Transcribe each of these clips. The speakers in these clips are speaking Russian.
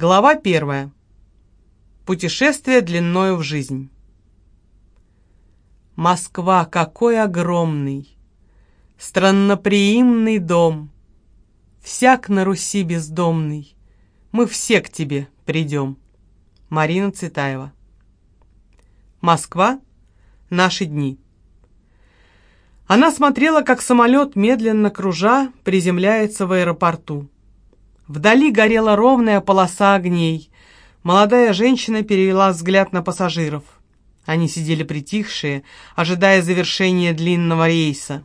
Глава первая. Путешествие длиною в жизнь. Москва, какой огромный, Странноприимный дом. Всяк на Руси бездомный, Мы все к тебе придем. Марина Цветаева. Москва. Наши дни. Она смотрела, как самолет, медленно кружа, приземляется в аэропорту. Вдали горела ровная полоса огней. Молодая женщина перевела взгляд на пассажиров. Они сидели притихшие, ожидая завершения длинного рейса.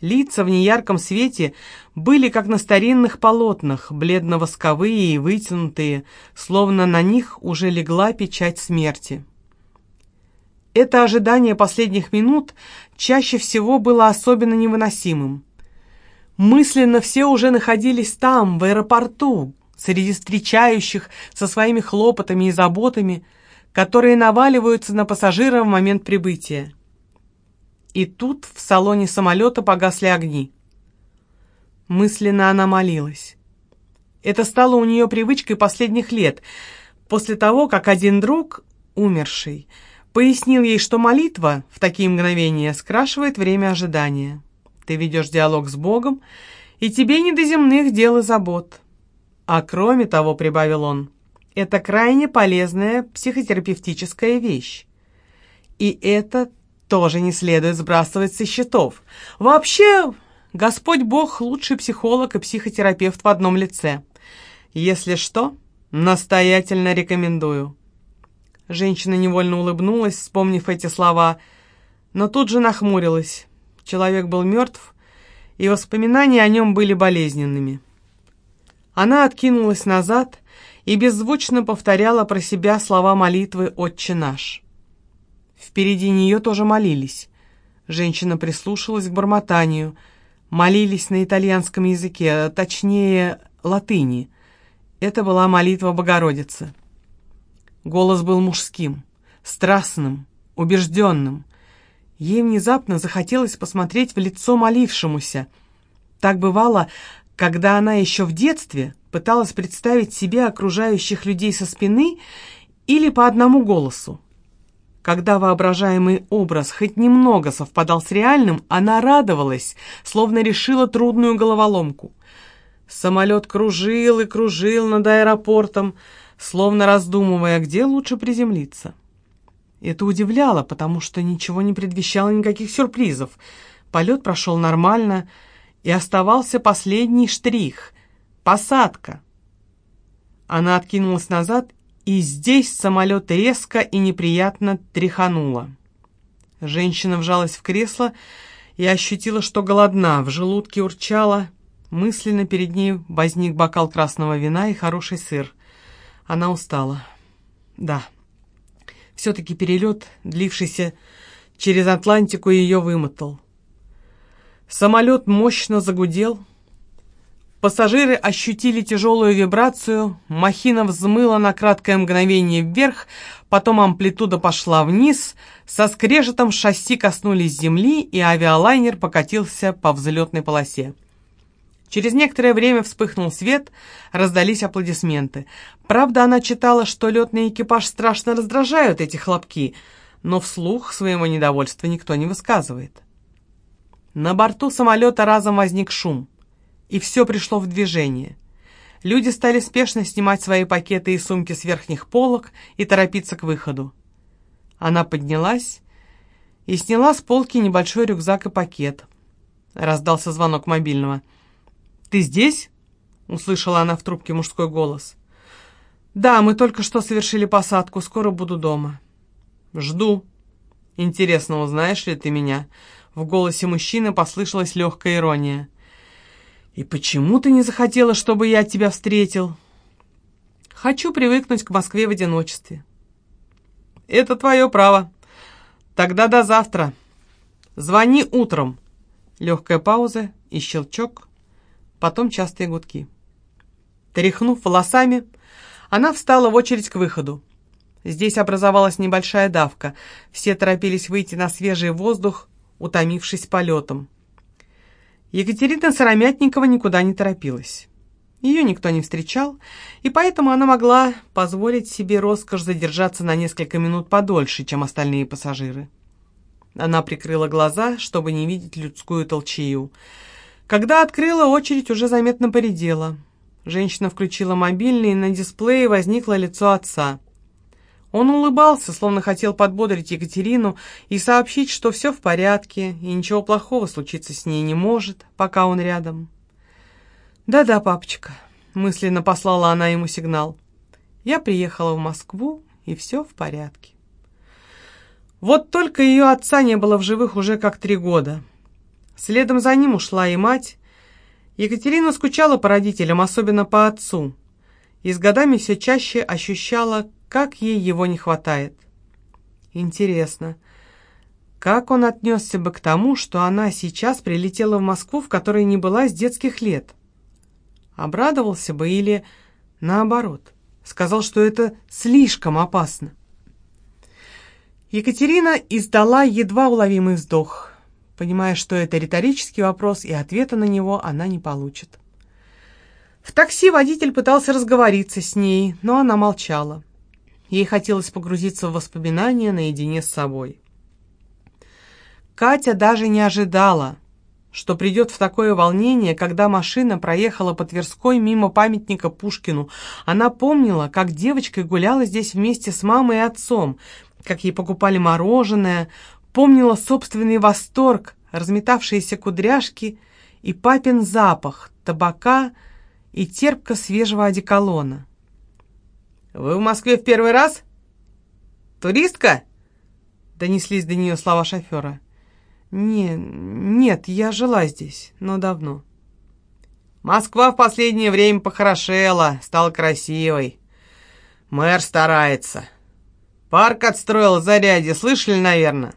Лица в неярком свете были как на старинных полотнах, бледно-восковые и вытянутые, словно на них уже легла печать смерти. Это ожидание последних минут чаще всего было особенно невыносимым. Мысленно все уже находились там, в аэропорту, среди встречающих со своими хлопотами и заботами, которые наваливаются на пассажира в момент прибытия. И тут в салоне самолета погасли огни. Мысленно она молилась. Это стало у нее привычкой последних лет, после того, как один друг, умерший, пояснил ей, что молитва в такие мгновения скрашивает время ожидания. Ты ведешь диалог с Богом, и тебе не до земных дел и забот. А кроме того, прибавил он, это крайне полезная психотерапевтическая вещь. И это тоже не следует сбрасывать со счетов. Вообще, Господь Бог лучший психолог и психотерапевт в одном лице. Если что, настоятельно рекомендую. Женщина невольно улыбнулась, вспомнив эти слова, но тут же нахмурилась. Человек был мертв, и воспоминания о нем были болезненными. Она откинулась назад и беззвучно повторяла про себя слова молитвы «Отче наш». Впереди нее тоже молились. Женщина прислушалась к бормотанию. Молились на итальянском языке, точнее, латыни. Это была молитва Богородицы. Голос был мужским, страстным, убежденным. Ей внезапно захотелось посмотреть в лицо молившемуся. Так бывало, когда она еще в детстве пыталась представить себе окружающих людей со спины или по одному голосу. Когда воображаемый образ хоть немного совпадал с реальным, она радовалась, словно решила трудную головоломку. Самолет кружил и кружил над аэропортом, словно раздумывая, где лучше приземлиться. Это удивляло, потому что ничего не предвещало никаких сюрпризов. Полет прошел нормально, и оставался последний штрих — посадка. Она откинулась назад, и здесь самолет резко и неприятно тряхануло. Женщина вжалась в кресло и ощутила, что голодна, в желудке урчала. Мысленно перед ней возник бокал красного вина и хороший сыр. Она устала. Да. Все-таки перелет, длившийся через Атлантику, ее вымотал. Самолет мощно загудел. Пассажиры ощутили тяжелую вибрацию, махина взмыла на краткое мгновение вверх, потом амплитуда пошла вниз, со скрежетом шасси коснулись земли, и авиалайнер покатился по взлетной полосе. Через некоторое время вспыхнул свет, раздались аплодисменты. Правда, она читала, что летный экипаж страшно раздражают эти хлопки, но вслух своего недовольства никто не высказывает. На борту самолета разом возник шум, и все пришло в движение. Люди стали спешно снимать свои пакеты и сумки с верхних полок и торопиться к выходу. Она поднялась и сняла с полки небольшой рюкзак и пакет. Раздался звонок мобильного — «Ты здесь?» — услышала она в трубке мужской голос. «Да, мы только что совершили посадку, скоро буду дома». «Жду». «Интересно, узнаешь ли ты меня?» В голосе мужчины послышалась легкая ирония. «И почему ты не захотела, чтобы я тебя встретил?» «Хочу привыкнуть к Москве в одиночестве». «Это твое право. Тогда до завтра. Звони утром». Легкая пауза и щелчок потом частые гудки. Тряхнув волосами, она встала в очередь к выходу. Здесь образовалась небольшая давка. Все торопились выйти на свежий воздух, утомившись полетом. Екатерина Сыромятникова никуда не торопилась. Ее никто не встречал, и поэтому она могла позволить себе роскошь задержаться на несколько минут подольше, чем остальные пассажиры. Она прикрыла глаза, чтобы не видеть людскую толчею. Когда открыла, очередь уже заметно поредела. Женщина включила мобильный, и на дисплее возникло лицо отца. Он улыбался, словно хотел подбодрить Екатерину и сообщить, что все в порядке, и ничего плохого случиться с ней не может, пока он рядом. «Да-да, папочка», — мысленно послала она ему сигнал. «Я приехала в Москву, и все в порядке». Вот только ее отца не было в живых уже как три года. Следом за ним ушла и мать. Екатерина скучала по родителям, особенно по отцу, и с годами все чаще ощущала, как ей его не хватает. Интересно, как он отнесся бы к тому, что она сейчас прилетела в Москву, в которой не была с детских лет? Обрадовался бы или, наоборот, сказал, что это слишком опасно? Екатерина издала едва уловимый вздох, понимая, что это риторический вопрос, и ответа на него она не получит. В такси водитель пытался разговориться с ней, но она молчала. Ей хотелось погрузиться в воспоминания наедине с собой. Катя даже не ожидала, что придет в такое волнение, когда машина проехала по Тверской мимо памятника Пушкину. Она помнила, как девочкой гуляла здесь вместе с мамой и отцом, как ей покупали мороженое, помнила собственный восторг, разметавшиеся кудряшки и папин запах табака и терпко свежего одеколона. «Вы в Москве в первый раз? Туристка?» Донеслись до нее слова шофера. «Не, нет, я жила здесь, но давно». «Москва в последнее время похорошела, стала красивой. Мэр старается. Парк отстроил в Заряде, слышали, наверное?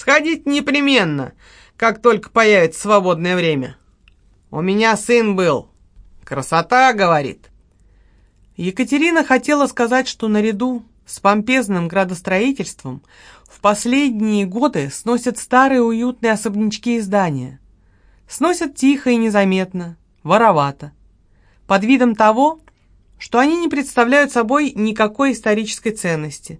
Сходить непременно, как только появится свободное время. У меня сын был. Красота, говорит». Екатерина хотела сказать, что наряду с помпезным градостроительством в последние годы сносят старые уютные особнячки и здания. Сносят тихо и незаметно, воровато, под видом того, что они не представляют собой никакой исторической ценности.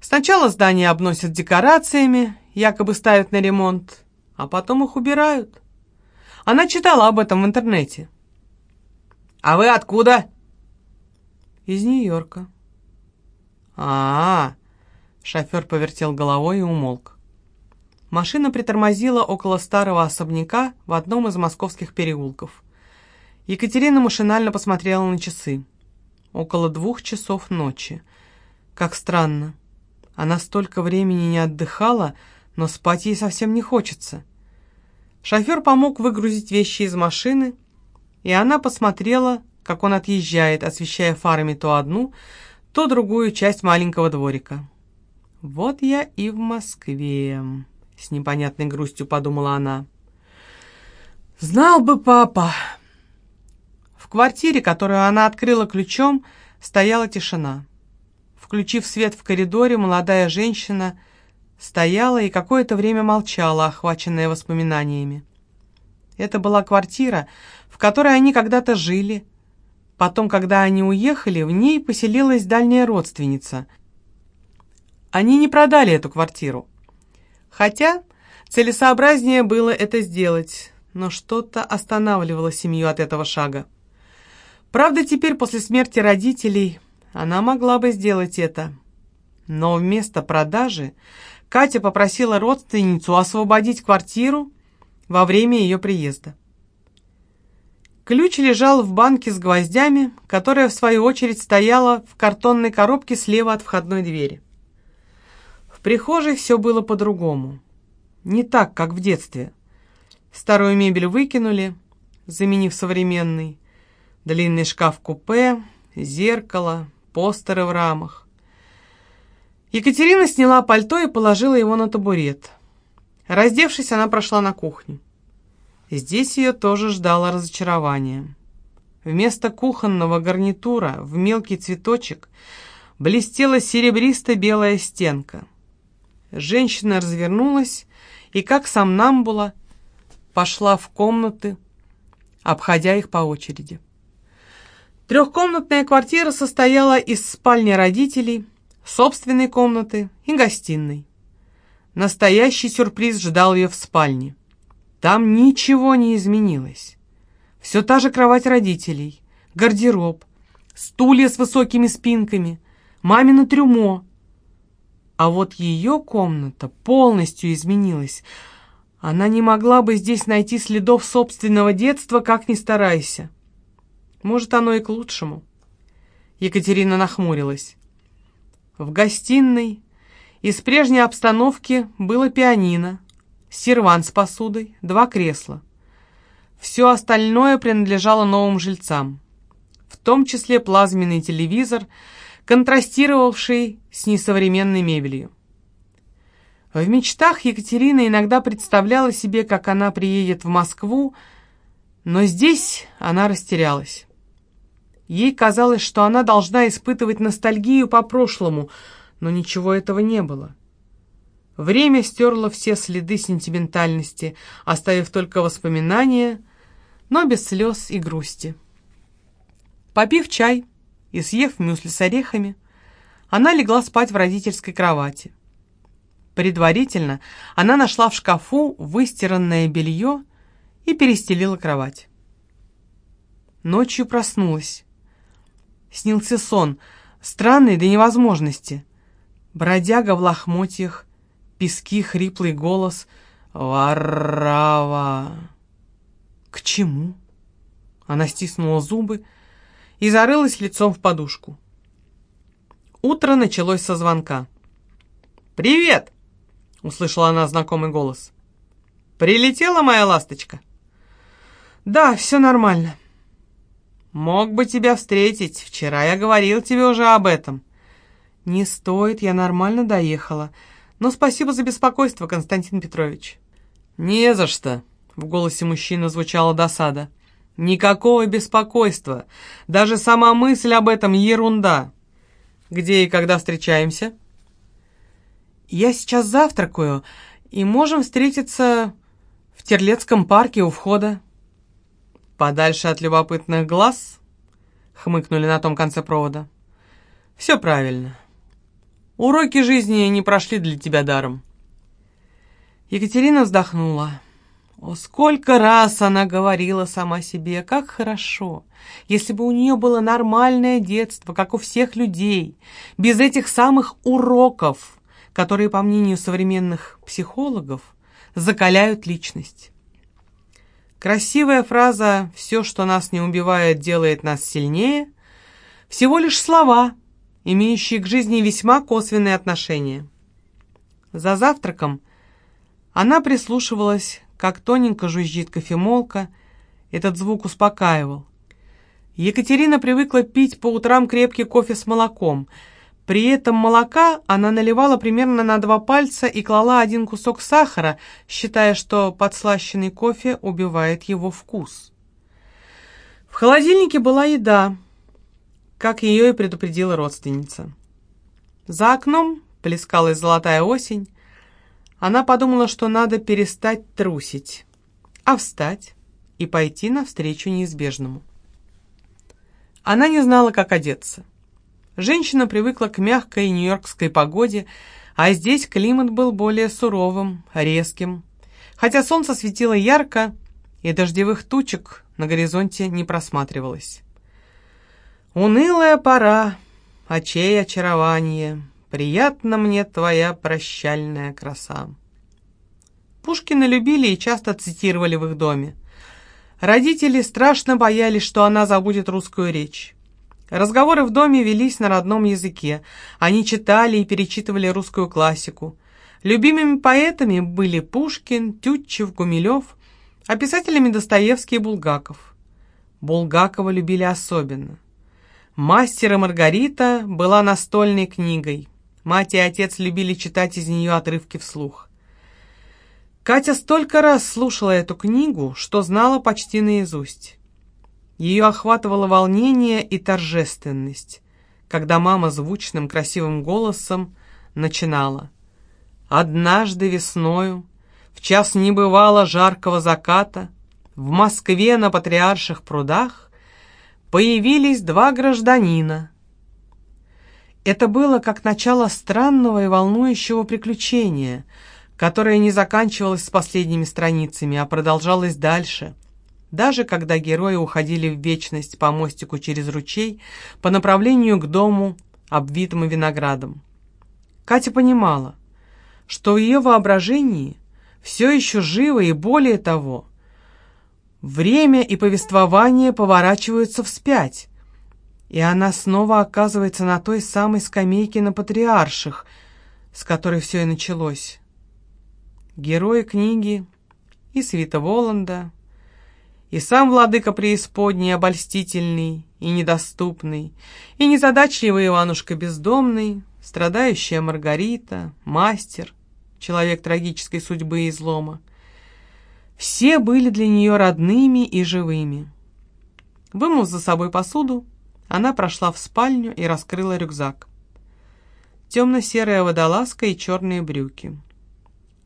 Сначала здания обносят декорациями, якобы ставят на ремонт, а потом их убирают. Она читала об этом в интернете. «А вы откуда?» «Из Нью-Йорка». «А-а-а!» Шофер повертел головой и умолк. Машина притормозила около старого особняка в одном из московских переулков. Екатерина машинально посмотрела на часы. Около двух часов ночи. Как странно. Она столько времени не отдыхала, но спать ей совсем не хочется. Шофер помог выгрузить вещи из машины, и она посмотрела как он отъезжает, освещая фарами то одну, то другую часть маленького дворика. «Вот я и в Москве», — с непонятной грустью подумала она. «Знал бы папа!» В квартире, которую она открыла ключом, стояла тишина. Включив свет в коридоре, молодая женщина стояла и какое-то время молчала, охваченная воспоминаниями. Это была квартира, в которой они когда-то жили, Потом, когда они уехали, в ней поселилась дальняя родственница. Они не продали эту квартиру. Хотя целесообразнее было это сделать, но что-то останавливало семью от этого шага. Правда, теперь после смерти родителей она могла бы сделать это. Но вместо продажи Катя попросила родственницу освободить квартиру во время ее приезда. Ключ лежал в банке с гвоздями, которая, в свою очередь, стояла в картонной коробке слева от входной двери. В прихожей все было по-другому. Не так, как в детстве. Старую мебель выкинули, заменив современный. Длинный шкаф-купе, зеркало, постеры в рамах. Екатерина сняла пальто и положила его на табурет. Раздевшись, она прошла на кухню. Здесь ее тоже ждало разочарование. Вместо кухонного гарнитура в мелкий цветочек блестела серебристо-белая стенка. Женщина развернулась и, как сам Намбула, пошла в комнаты, обходя их по очереди. Трехкомнатная квартира состояла из спальни родителей, собственной комнаты и гостиной. Настоящий сюрприз ждал ее в спальне. Там ничего не изменилось. Все та же кровать родителей, гардероб, стулья с высокими спинками, мамино трюмо. А вот ее комната полностью изменилась. Она не могла бы здесь найти следов собственного детства, как ни старайся. Может, оно и к лучшему. Екатерина нахмурилась. В гостиной из прежней обстановки было пианино, серван с посудой, два кресла. Все остальное принадлежало новым жильцам, в том числе плазменный телевизор, контрастировавший с несовременной мебелью. В мечтах Екатерина иногда представляла себе, как она приедет в Москву, но здесь она растерялась. Ей казалось, что она должна испытывать ностальгию по прошлому, но ничего этого не было. Время стерло все следы сентиментальности, оставив только воспоминания, но без слез и грусти. Попив чай и съев мюсли с орехами, она легла спать в родительской кровати. Предварительно она нашла в шкафу выстиранное белье и перестелила кровать. Ночью проснулась. Снился сон, странный до невозможности. Бродяга в лохмотьях, пески, хриплый голос. «Варрава!» «К чему?» Она стиснула зубы и зарылась лицом в подушку. Утро началось со звонка. «Привет!» — услышала она знакомый голос. «Прилетела моя ласточка?» «Да, все нормально». «Мог бы тебя встретить. Вчера я говорил тебе уже об этом». «Не стоит, я нормально доехала. Но спасибо за беспокойство, Константин Петрович». «Не за что», — в голосе мужчины звучала досада. «Никакого беспокойства. Даже сама мысль об этом — ерунда. Где и когда встречаемся?» «Я сейчас завтракаю, и можем встретиться в Терлецком парке у входа». «Подальше от любопытных глаз?» — хмыкнули на том конце провода. «Все правильно. Уроки жизни не прошли для тебя даром». Екатерина вздохнула. О, сколько раз она говорила сама себе, как хорошо, если бы у нее было нормальное детство, как у всех людей, без этих самых уроков, которые, по мнению современных психологов, закаляют личность. Красивая фраза «все, что нас не убивает, делает нас сильнее» всего лишь слова, имеющие к жизни весьма косвенные отношения. За завтраком она прислушивалась, как тоненько жужжит кофемолка, этот звук успокаивал. Екатерина привыкла пить по утрам крепкий кофе с молоком – при этом молока она наливала примерно на два пальца и клала один кусок сахара, считая, что подслащенный кофе убивает его вкус. В холодильнике была еда, как ее и предупредила родственница. За окном плескалась золотая осень. Она подумала, что надо перестать трусить, а встать и пойти навстречу неизбежному. Она не знала, как одеться. Женщина привыкла к мягкой нью-йоркской погоде, а здесь климат был более суровым, резким. Хотя солнце светило ярко, и дождевых тучек на горизонте не просматривалось. «Унылая пора, очей очарование, приятно мне твоя прощальная краса». Пушкина любили и часто цитировали в их доме. Родители страшно боялись, что она забудет русскую речь. Разговоры в доме велись на родном языке. Они читали и перечитывали русскую классику. Любимыми поэтами были Пушкин, Тютчев, Гумилев, а писателями Достоевский и Булгаков. Булгакова любили особенно. «Мастер и Маргарита» была настольной книгой. Мать и отец любили читать из нее отрывки вслух. Катя столько раз слушала эту книгу, что знала почти наизусть. Ее охватывало волнение и торжественность, когда мама звучным красивым голосом начинала. «Однажды весною, в час небывало жаркого заката, в Москве на Патриарших прудах появились два гражданина. Это было как начало странного и волнующего приключения, которое не заканчивалось с последними страницами, а продолжалось дальше. Даже когда герои уходили в вечность по мостику через ручей по направлению к дому, обвитому виноградом. Катя понимала, что в ее воображении все еще живо и более того, время и повествование поворачиваются вспять, и она снова оказывается на той самой скамейке на Патриарших, с которой все и началось. Герои книги и Свита Воланда, и сам владыка преисподней обольстительный и недоступный, и незадачливый Иванушка бездомный, страдающая Маргарита, мастер, человек трагической судьбы и излома. Все были для нее родными и живыми. Вымыв за собой посуду, она прошла в спальню и раскрыла рюкзак. Темно-серая водолазка и черные брюки.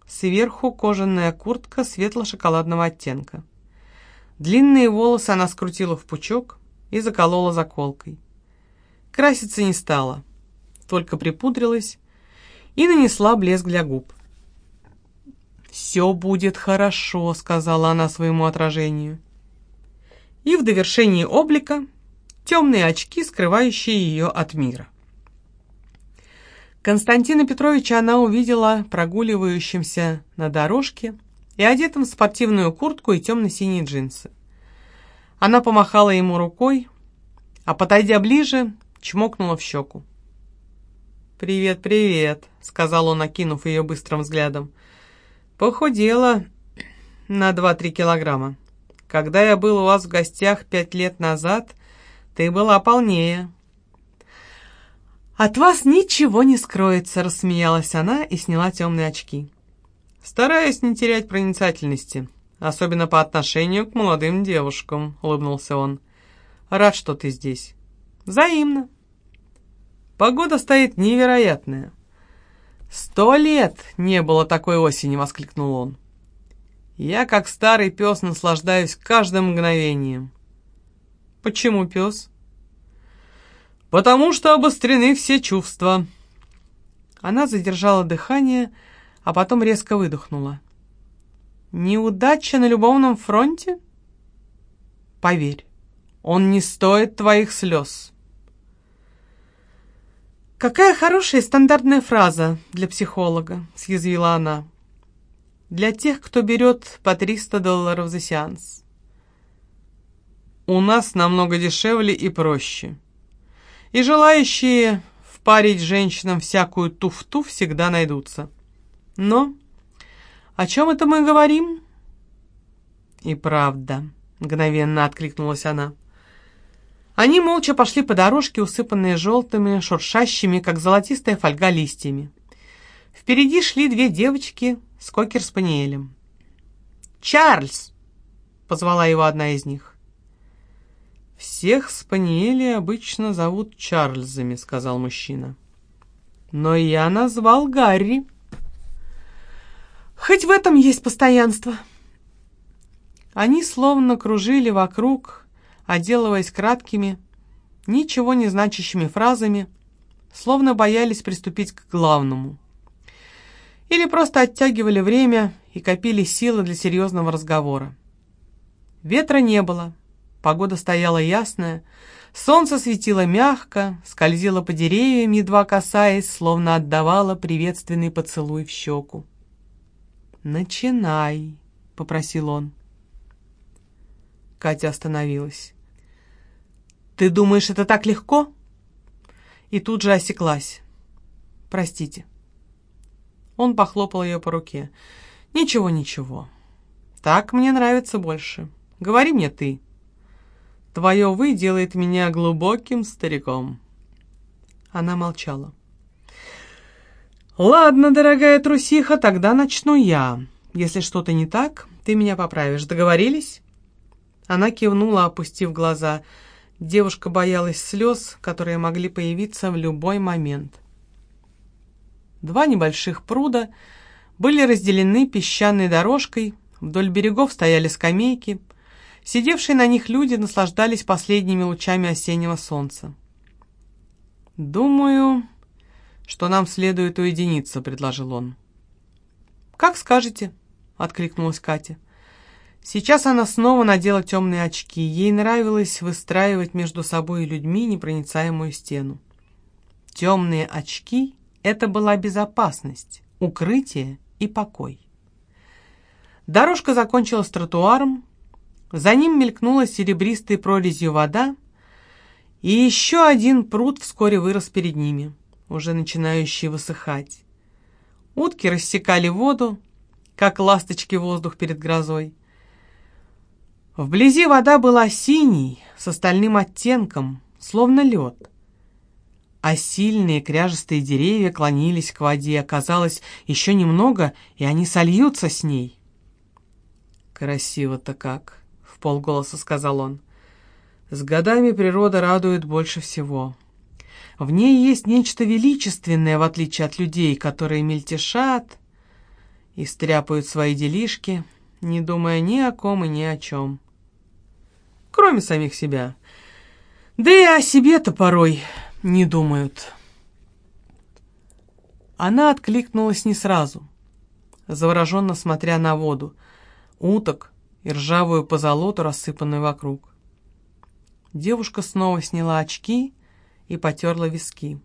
Сверху кожаная куртка светло-шоколадного оттенка. Длинные волосы она скрутила в пучок и заколола заколкой. Краситься не стала, только припудрилась и нанесла блеск для губ. «Все будет хорошо», — сказала она своему отражению. И в довершении облика темные очки, скрывающие ее от мира. Константина Петровича она увидела прогуливающимся на дорожке и одетым в спортивную куртку и темно-синие джинсы. Она помахала ему рукой, а, подойдя ближе, чмокнула в щеку. «Привет, привет», — сказал он, окинув ее быстрым взглядом. «Похудела на два-три килограмма. Когда я был у вас в гостях пять лет назад, ты была полнее». «От вас ничего не скроется», — рассмеялась она и сняла темные очки. «Стараюсь не терять проницательности, особенно по отношению к молодым девушкам», — улыбнулся он. «Рад, что ты здесь». «Взаимно». «Погода стоит невероятная». «Сто лет не было такой осени!» — воскликнул он. «Я, как старый пес, наслаждаюсь каждым мгновением». «Почему пес?» «Потому что обострены все чувства». Она задержала дыхание, а потом резко выдохнула. «Неудача на любовном фронте?» «Поверь, он не стоит твоих слез». «Какая хорошая стандартная фраза для психолога», — съязвила она. «Для тех, кто берет по 300 долларов за сеанс». «У нас намного дешевле и проще. И желающие впарить женщинам всякую туфту всегда найдутся». Но о чем это мы говорим? И правда, мгновенно откликнулась она. Они молча пошли по дорожке, усыпанной желтыми, шуршащими, как золотистая фольга, листьями. Впереди шли две девочки с кокер-спаниелем. «Чарльз!» — позвала его одна из них. «Всех спаниелей обычно зовут Чарльзами», — сказал мужчина. «Но я назвал Гарри». Хоть в этом есть постоянство. Они словно кружили вокруг, отделываясь краткими, ничего не значащими фразами, словно боялись приступить к главному. Или просто оттягивали время и копили силы для серьезного разговора. Ветра не было, погода стояла ясная, солнце светило мягко, скользило по деревьям, едва касаясь, словно отдавало приветственный поцелуй в щеку. «Начинай», — попросил он. Катя остановилась. «Ты думаешь, это так легко?» И тут же осеклась. «Простите». Он похлопал ее по руке. «Ничего, ничего. Так мне нравится больше. Говори мне ты. Твое «вы» делает меня глубоким стариком». Она молчала. «Ладно, дорогая трусиха, тогда начну я. Если что-то не так, ты меня поправишь. Договорились?» Она кивнула, опустив глаза. Девушка боялась слез, которые могли появиться в любой момент. Два небольших пруда были разделены песчаной дорожкой, вдоль берегов стояли скамейки. Сидевшие на них люди наслаждались последними лучами осеннего солнца. «Думаю, что нам следует уединиться», — предложил он. «Как скажете», — откликнулась Катя. Сейчас она снова надела темные очки. Ей нравилось выстраивать между собой и людьми непроницаемую стену. Темные очки — это была безопасность, укрытие и покой. Дорожка закончилась тротуаром, за ним мелькнула серебристой прорезью вода, и еще один пруд вскоре вырос перед ними, уже начинающий высыхать. Утки рассекали воду, как ласточки воздух перед грозой. Вблизи вода была синей, с остальным оттенком, словно лед. А сильные кряжестые деревья клонились к воде. Казалось, еще немного, и они сольются с ней. «Красиво-то как!» полголоса сказал он. С годами природа радует больше всего. В ней есть нечто величественное, в отличие от людей, которые мельтешат и стряпают свои делишки, не думая ни о ком и ни о чем. Кроме самих себя. Да и о себе-то порой не думают. Она откликнулась не сразу, завороженно смотря на воду. Уток, и ржавую позолоту, рассыпанную вокруг. Девушка снова сняла очки и потерла виски.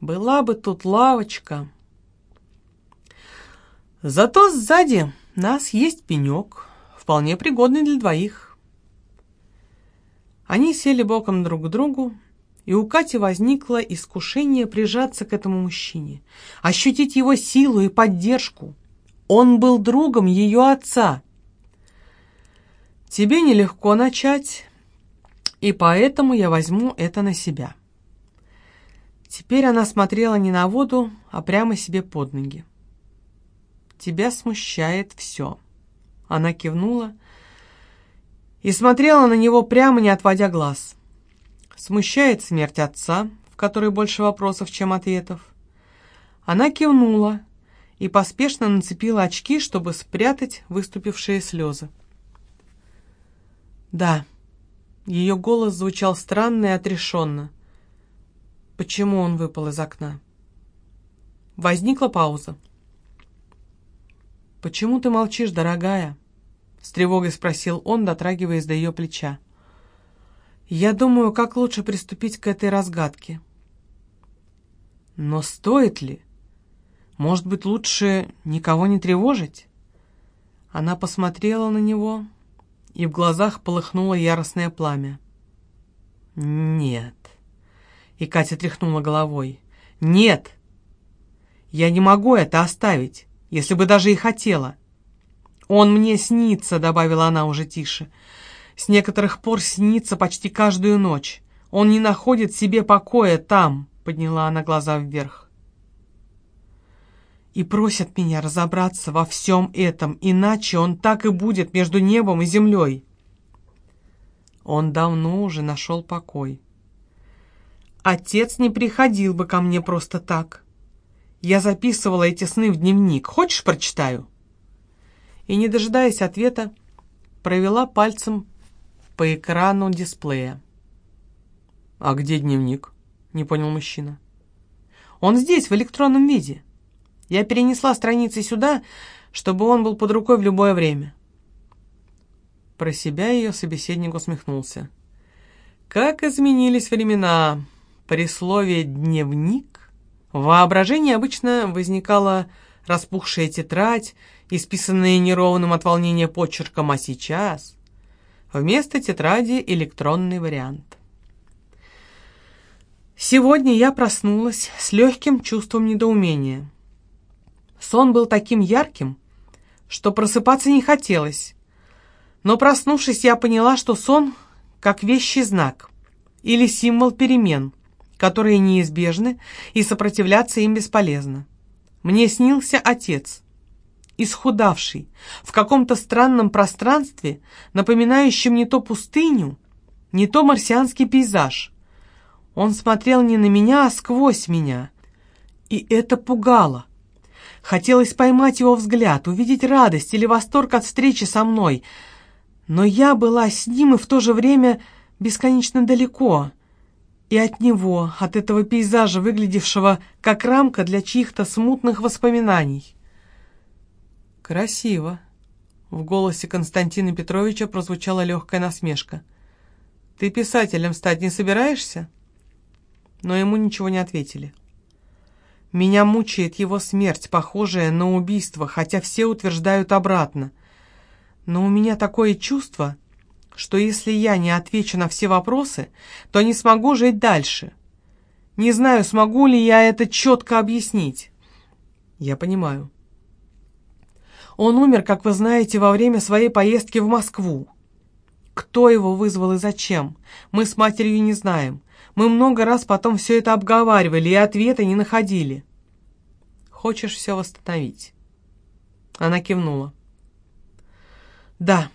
«Была бы тут лавочка!» «Зато сзади нас есть пенек, вполне пригодный для двоих». Они сели боком друг к другу, и у Кати возникло искушение прижаться к этому мужчине, ощутить его силу и поддержку. Он был другом ее отца, Тебе нелегко начать, и поэтому я возьму это на себя. Теперь она смотрела не на воду, а прямо себе под ноги. Тебя смущает все. Она кивнула и смотрела на него прямо, не отводя глаз. Смущает смерть отца, в которой больше вопросов, чем ответов. Она кивнула и поспешно нацепила очки, чтобы спрятать выступившие слезы. «Да». Ее голос звучал странно и отрешенно. Почему он выпал из окна? Возникла пауза. «Почему ты молчишь, дорогая?» С тревогой спросил он, дотрагиваясь до ее плеча. «Я думаю, как лучше приступить к этой разгадке». «Но стоит ли? Может быть, лучше никого не тревожить?» Она посмотрела на него, и в глазах полыхнуло яростное пламя. «Нет». И Катя тряхнула головой. «Нет! Я не могу это оставить, если бы даже и хотела». «Он мне снится», — добавила она уже тише. «С некоторых пор снится почти каждую ночь. Он не находит себе покоя там», — подняла она глаза вверх и просят меня разобраться во всем этом, иначе он так и будет между небом и землей. Он давно уже нашел покой. Отец не приходил бы ко мне просто так. Я записывала эти сны в дневник. Хочешь, прочитаю?» И, не дожидаясь ответа, провела пальцем по экрану дисплея. «А где дневник?» — не понял мужчина. «Он здесь, в электронном виде». Я перенесла страницы сюда, чтобы он был под рукой в любое время. Про себя ее собеседник усмехнулся. Как изменились времена! При слове «дневник» в воображении обычно возникала распухшая тетрадь, исписанная неровным от волнения почерком, а сейчас вместо тетради электронный вариант. Сегодня я проснулась с легким чувством недоумения. Сон был таким ярким, что просыпаться не хотелось. Но проснувшись, я поняла, что сон как вещий знак или символ перемен, которые неизбежны и сопротивляться им бесполезно. Мне снился отец, исхудавший, в каком-то странном пространстве, напоминающем не то пустыню, не то марсианский пейзаж. Он смотрел не на меня, а сквозь меня. И это пугало. Хотелось поймать его взгляд, увидеть радость или восторг от встречи со мной. Но я была с ним и в то же время бесконечно далеко. И от него, от этого пейзажа, выглядевшего как рамка для чьих-то смутных воспоминаний. «Красиво», — в голосе Константина Петровича прозвучала легкая насмешка. «Ты писателем стать не собираешься?» Но ему ничего не ответили. «Меня мучает его смерть, похожая на убийство, хотя все утверждают обратно. Но у меня такое чувство, что если я не отвечу на все вопросы, то не смогу жить дальше. Не знаю, смогу ли я это четко объяснить». «Я понимаю», он умер, как вы знаете, во время своей поездки в Москву. Кто его вызвал и зачем, мы с матерью не знаем. Мы много раз потом все это обговаривали и ответа не находили. Хочешь все восстановить?» Она кивнула. «Да.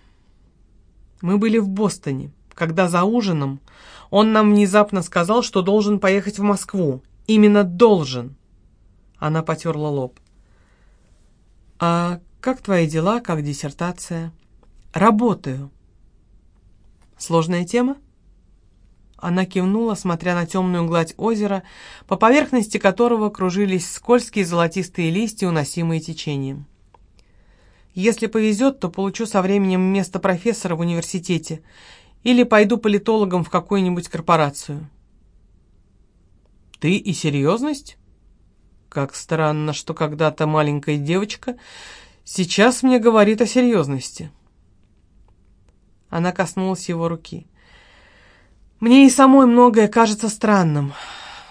Мы были в Бостоне, когда за ужином он нам внезапно сказал, что должен поехать в Москву. Именно должен!» Она потерла лоб. «А как твои дела, как диссертация? Работаю. Сложная тема? Она кивнула, смотря на темную гладь озера, по поверхности которого кружились скользкие золотистые листья, уносимые течением. Если повезет, то получу со временем место профессора в университете или пойду политологом в какую-нибудь корпорацию. Ты и серьезность? Как странно, что когда-то маленькая девочка Сейчас мне говорит о серьезности. Она коснулась его руки. Мне и самой многое кажется странным.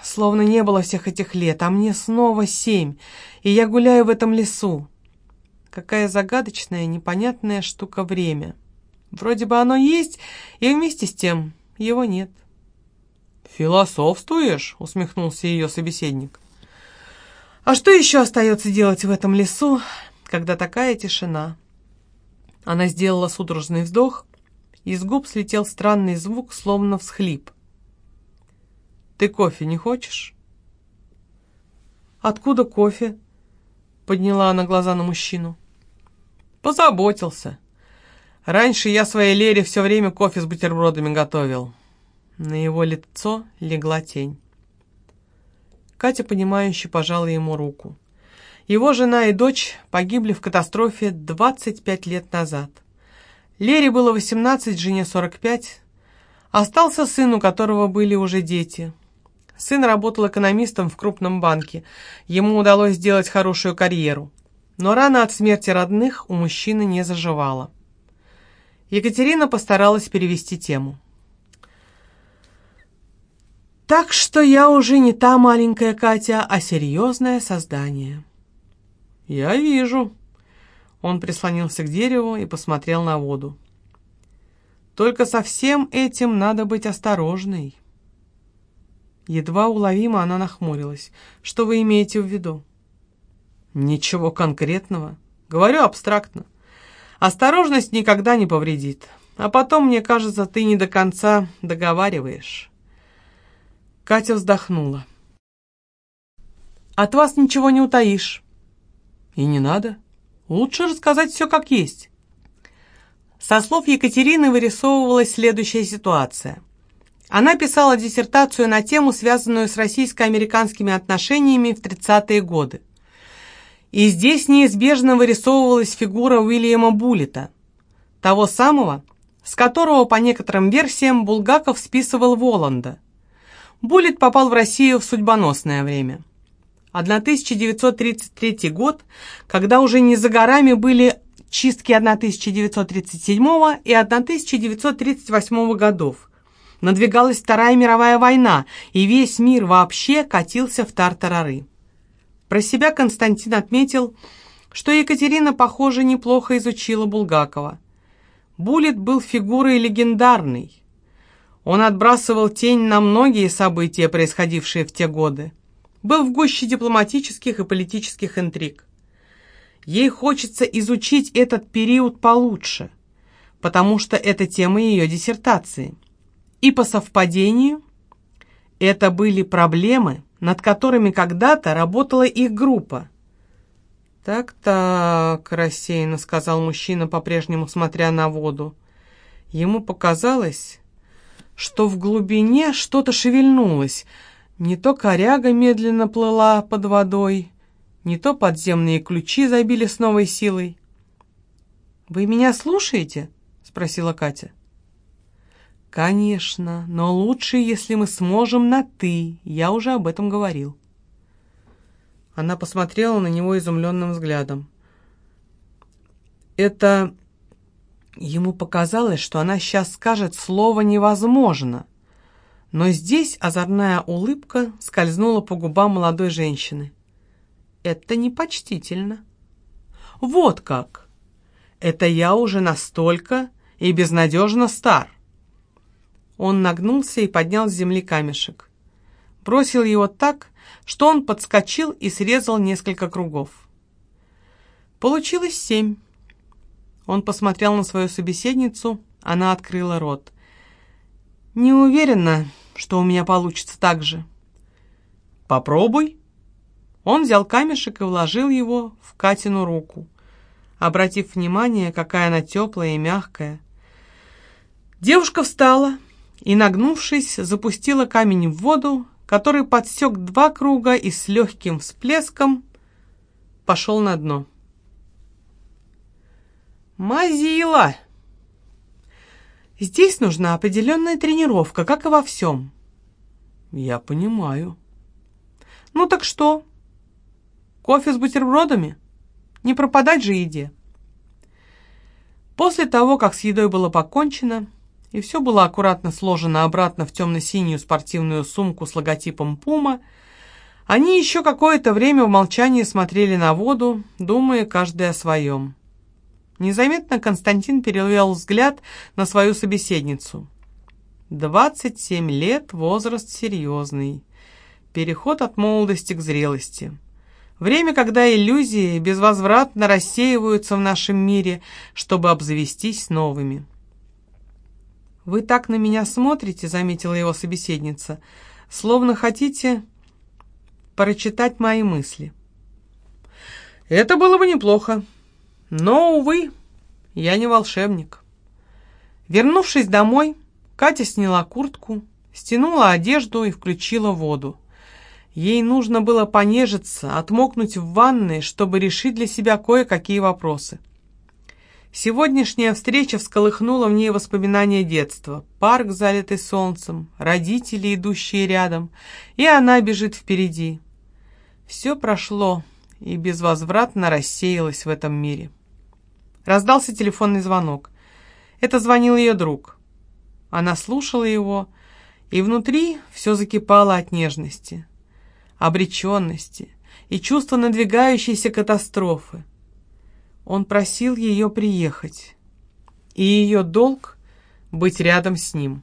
Словно не было всех этих лет, а мне снова семь, и я гуляю в этом лесу. Какая загадочная, непонятная штука время. Вроде бы оно есть, и вместе с тем его нет. «Философствуешь?» — усмехнулся ее собеседник. «А что еще остается делать в этом лесу, когда такая тишина. Она сделала судорожный вздох, и с губ слетел странный звук, словно всхлип. «Ты кофе не хочешь?» «Откуда кофе?» — подняла она глаза на мужчину. «Позаботился. Раньше я своей Лере все время кофе с бутербродами готовил». На его лицо легла тень. Катя, понимающе пожала ему руку. Его жена и дочь погибли в катастрофе 25 лет назад. Лере было 18, жене 45. Остался сын, у которого были уже дети. Сын работал экономистом в крупном банке. Ему удалось сделать хорошую карьеру. Но рана от смерти родных у мужчины не заживала. Екатерина постаралась перевести тему. «Так что я уже не та маленькая Катя, а серьезное создание». «Я вижу». Он прислонился к дереву и посмотрел на воду. «Только со всем этим надо быть осторожной». Едва уловимо она нахмурилась. «Что вы имеете в виду?» «Ничего конкретного. Говорю абстрактно. Осторожность никогда не повредит. А потом, мне кажется, ты не до конца договариваешь». Катя вздохнула. «От вас ничего не утаишь». И не надо. Лучше рассказать все как есть. Со слов Екатерины вырисовывалась следующая ситуация. Она писала диссертацию на тему, связанную с российско-американскими отношениями в 30-е годы. И здесь неизбежно вырисовывалась фигура Уильяма Буллета, того самого, с которого, по некоторым версиям, Булгаков списывал Воланда. Буллет попал в Россию в судьбоносное время. 1933 год, когда уже не за горами были чистки 1937 и 1938 годов. Надвигалась Вторая мировая война, и весь мир вообще катился в тартарары. Про себя Константин отметил, что Екатерина, похоже, неплохо изучила Булгакова. Буллет был фигурой легендарной. Он отбрасывал тень на многие события, происходившие в те годы был в гуще дипломатических и политических интриг. Ей хочется изучить этот период получше, потому что это тема ее диссертации. И по совпадению это были проблемы, над которыми когда-то работала их группа. «Так-так», — рассеянно сказал мужчина, по-прежнему смотря на воду. Ему показалось, что в глубине что-то шевельнулось. Не то коряга медленно плыла под водой, не то подземные ключи забили с новой силой. «Вы меня слушаете?» — спросила Катя. «Конечно, но лучше, если мы сможем на «ты». Я уже об этом говорил». Она посмотрела на него изумленным взглядом. Это Ему показалось, что она сейчас скажет слово «невозможно». Но здесь озорная улыбка скользнула по губам молодой женщины. «Это непочтительно». «Вот как! Это я уже настолько и безнадежно стар». Он нагнулся и поднял с земли камешек. Бросил его так, что он подскочил и срезал несколько кругов. Получилось семь. Он посмотрел на свою собеседницу, она открыла рот. «Не уверена, что у меня получится так же». «Попробуй». Он взял камешек и вложил его в Катину руку, обратив внимание, какая она теплая и мягкая. Девушка встала и, нагнувшись, запустила камень в воду, который подсек два круга и с легким всплеском пошел на дно. Мазила! Здесь нужна определенная тренировка, как и во всем. Я понимаю. Ну так что? Кофе с бутербродами? Не пропадать же еде. После того, как с едой было покончено, и все было аккуратно сложено обратно в темно-синюю спортивную сумку с логотипом «Пума», они еще какое-то время в молчании смотрели на воду, думая каждый о своем. Незаметно Константин перевел взгляд на свою собеседницу. «Двадцать семь лет, возраст серьезный. Переход от молодости к зрелости. Время, когда иллюзии безвозвратно рассеиваются в нашем мире, чтобы обзавестись новыми». «Вы так на меня смотрите», — заметила его собеседница, «словно хотите прочитать мои мысли». «Это было бы неплохо», но, увы, я не волшебник. Вернувшись домой, Катя сняла куртку, стянула одежду и включила воду. Ей нужно было понежиться, отмокнуть в ванной, чтобы решить для себя кое-какие вопросы. Сегодняшняя встреча всколыхнула в ней воспоминания детства. Парк, залитый солнцем, родители, идущие рядом, и она бежит впереди. Все прошло и безвозвратно рассеялось в этом мире. Раздался телефонный звонок. Это звонил ее друг. Она слушала его, и внутри все закипало от нежности, обреченности и чувства надвигающейся катастрофы. Он просил ее приехать, и ее долг — быть рядом с ним.